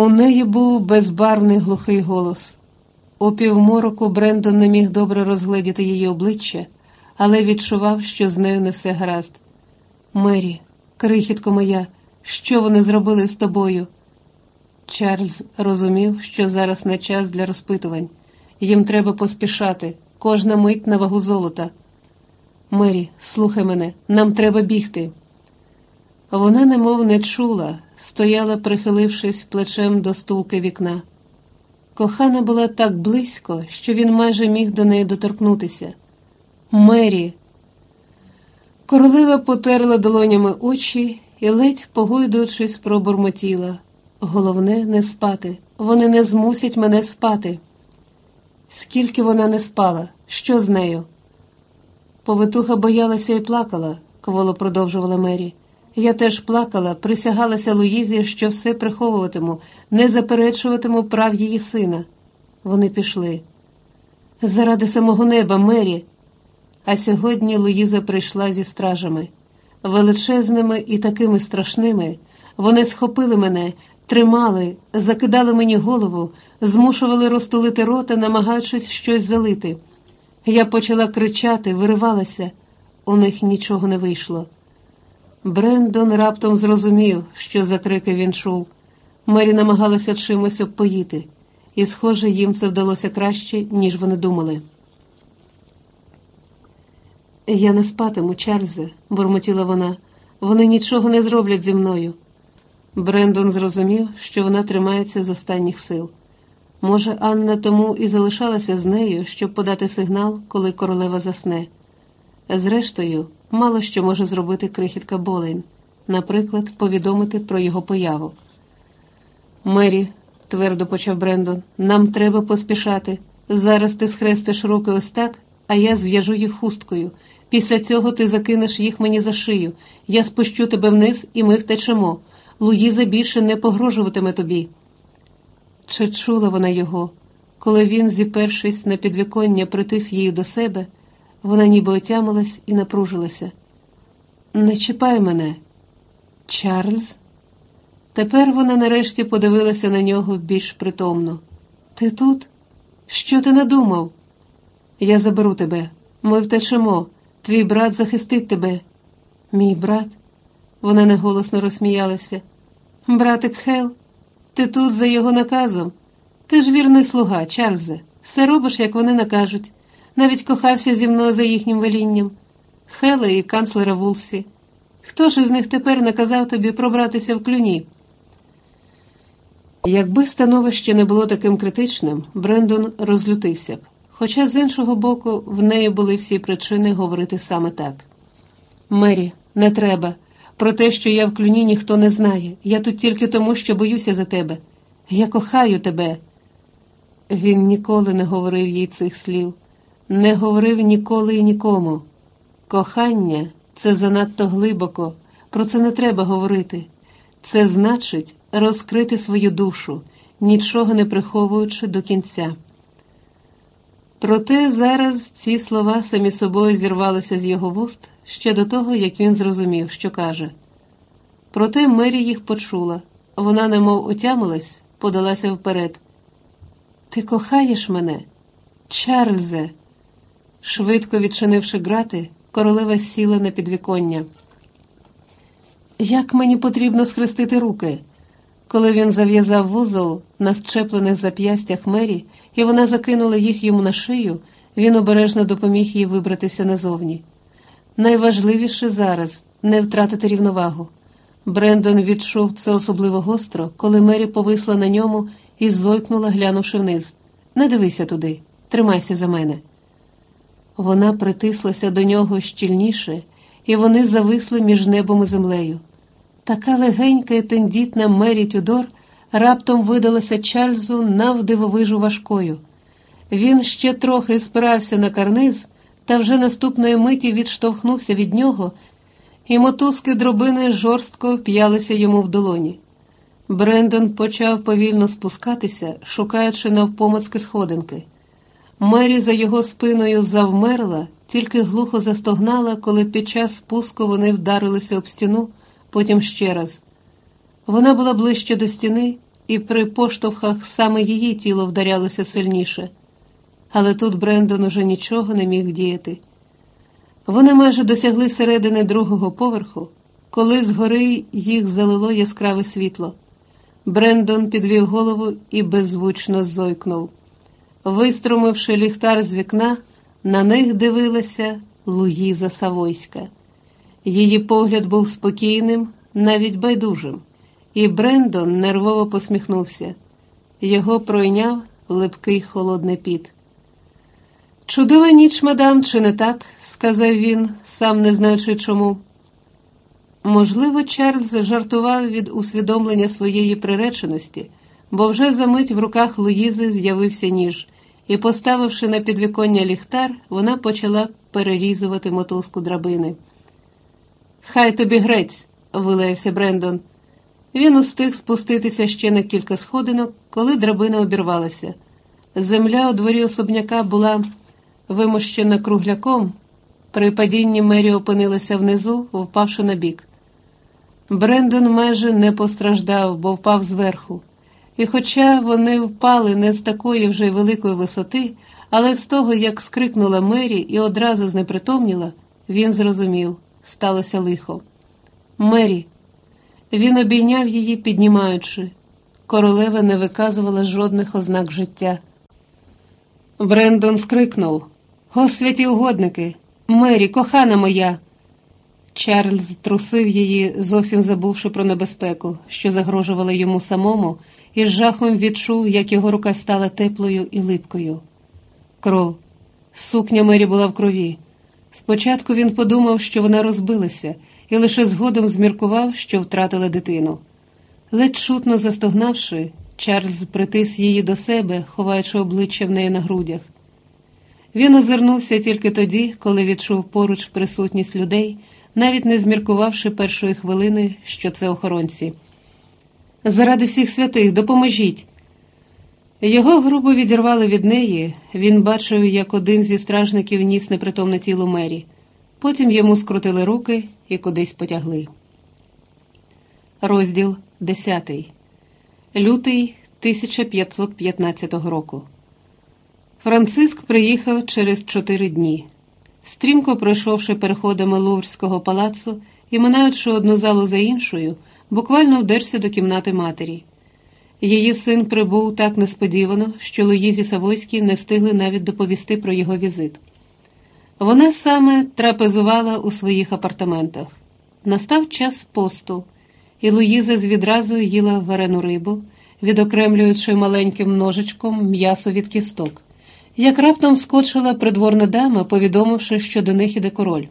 У неї був безбарвний глухий голос. У півмороку Брендон не міг добре розгледіти її обличчя, але відчував, що з нею не все гаразд. Мері, крихітко моя, що вони зробили з тобою? Чарльз розумів, що зараз не час для розпитувань. Їм треба поспішати, кожна мить на вагу золота. Мері, слухай мене, нам треба бігти. Вона немов не чула, стояла, прихилившись плечем до стулки вікна. Кохана була так близько, що він майже міг до неї доторкнутися. Мері. Королева потерла долонями очі і, ледь погойдуючись, пробурмотіла. Головне, не спати. Вони не змусять мене спати. Скільки вона не спала, що з нею? Повитуха боялася і плакала, кволо продовжувала Мері. Я теж плакала, присягалася Луїзі, що все приховуватиму, не заперечуватиму прав її сина. Вони пішли. Заради самого неба, Мері. А сьогодні Луїза прийшла зі стражами. Величезними і такими страшними. Вони схопили мене, тримали, закидали мені голову, змушували розтулити рота, намагаючись щось залити. Я почала кричати, виривалася, у них нічого не вийшло. Брендон раптом зрозумів, що за крики він чув. Мері намагалася чимось обпоїти, і, схоже, їм це вдалося краще, ніж вони думали. Я не спатиму, Чарльзе, бурмотіла вона. Вони нічого не зроблять зі мною. Брендон зрозумів, що вона тримається з останніх сил. Може, Анна тому і залишалася з нею, щоб подати сигнал, коли королева засне. Зрештою, мало що може зробити крихітка Болейн, наприклад, повідомити про його появу. Мері, твердо почав Брендон, нам треба поспішати. Зараз ти схрестиш руки ось так, а я зв'яжу їх хусткою. Після цього ти закинеш їх мені за шию. Я спущу тебе вниз, і ми втечемо. Луїза більше не погрожуватиме тобі. Чи чула вона його, коли він, зіпершись на підвіконня, притис її до себе, вона ніби отямилась і напружилася. Не чіпай мене, Чарльз. Тепер вона нарешті подивилася на нього більш притомно. Ти тут? Що ти надумав? Я заберу тебе. Ми втечемо. Твій брат захистить тебе. Мій брат? Вона неголосно розсміялася. Братик Хел, ти тут за його наказом. Ти ж вірний слуга, Чарльзе. Все робиш, як вони накажуть. Навіть кохався зі мною за їхнім велінням. Хела і канцлера Вулсі. Хто ж із них тепер наказав тобі пробратися в клюні? Якби становище не було таким критичним, Брендон розлютився б. Хоча, з іншого боку, в неї були всі причини говорити саме так. Мері, не треба. Про те, що я в клюні, ніхто не знає. Я тут тільки тому, що боюся за тебе. Я кохаю тебе. Він ніколи не говорив їй цих слів, не говорив ніколи і нікому. Кохання це занадто глибоко, про це не треба говорити. Це значить розкрити свою душу, нічого не приховуючи до кінця. Проте зараз ці слова самі собою зірвалися з його вуст ще до того, як він зрозумів, що каже. Проте Мері їх почула. Вона, немов отямилась, подалася вперед. Ти кохаєш мене, Чарльзе. Швидко відчинивши грати, королева сіла на підвіконня. Як мені потрібно схрестити руки? Коли він зав'язав вузол на щеплених зап'ястях Мері, і вона закинула їх йому на шию, він обережно допоміг їй вибратися назовні. Найважливіше зараз не втратити рівновагу. Брендон відчув це особливо гостро, коли Мері повисла на ньому і зойкнула, глянувши вниз. Не дивися туди, тримайся за мене. Вона притислася до нього щільніше, і вони зависли між небом і землею. Така легенька і тендітна Мері Тюдор раптом видалася Чарльзу навдивовижу важкою. Він ще трохи спирався на карниз, та вже наступної миті відштовхнувся від нього, і мотузки дробини жорстко вп'ялися йому в долоні. Брендон почав повільно спускатися, шукаючи навпомацьки сходинки. Мері за його спиною завмерла, тільки глухо застогнала, коли під час спуску вони вдарилися об стіну потім ще раз. Вона була ближче до стіни, і при поштовхах саме її тіло вдарялося сильніше. Але тут Брендон уже нічого не міг діяти. Вони майже досягли середини другого поверху, коли згори їх залило яскраве світло. Брендон підвів голову і беззвучно зойкнув. Виструмивши ліхтар з вікна, на них дивилася Луїза Савойська. Її погляд був спокійним, навіть байдужим, і Брендон нервово посміхнувся. Його пройняв липкий холодний піт. Чудова ніч, мадам, чи не так? сказав він, сам не знаючи чому. Можливо, Чарльз жартував від усвідомлення своєї приреченості, бо вже за мить в руках Луїзи з'явився ніж, і, поставивши на підвіконня ліхтар, вона почала перерізувати мотузку драбини. Хай тобі грець, вилаявся Брендон. Він устиг спуститися ще на кілька сходинок, коли драбина обірвалася. Земля у дворі особняка була вимощена кругляком. При падінні Мері опинилася внизу, впавши на бік. Брендон майже не постраждав, бо впав зверху. І хоча вони впали не з такої вже великої висоти, але з того, як скрикнула Мері і одразу знепритомніла, він зрозумів сталося лихо. Мері. Він обійняв її, піднімаючи. Королева не виказувала жодних ознак життя. Брендон скрикнув О, святі угодники! Мері, кохана моя! Чарльз трусив її, зовсім забувши про небезпеку, що загрожувала йому самому, і з жахом відчув, як його рука стала теплою і липкою. Кров. Сукня Мері була в крові. Спочатку він подумав, що вона розбилася, і лише згодом зміркував, що втратила дитину. Ледь чутно застогнавши, Чарльз притис її до себе, ховаючи обличчя в неї на грудях. Він озирнувся тільки тоді, коли відчув поруч присутність людей, навіть не зміркувавши першої хвилини, що це охоронці. Заради всіх святих, допоможіть. Його грубо відірвали від неї, він бачив, як один зі стражників ніс непритомне тіло Мері. Потім йому скрутили руки і кудись потягли. Розділ 10. Лютий 1515 року. Франциск приїхав через чотири дні. Стрімко пройшовши переходами Луврського палацу і минаючи одну залу за іншою, буквально вдерся до кімнати матері. Її син прибув так несподівано, що Луїзі Савойській не встигли навіть доповісти про його візит. Вона саме трапезувала у своїх апартаментах. Настав час посту, і Луїза з відразу їла варену рибу, відокремлюючи маленьким ножичком м'ясо від кісток. Як раптом скочила придворна дама, повідомивши, що до них іде король.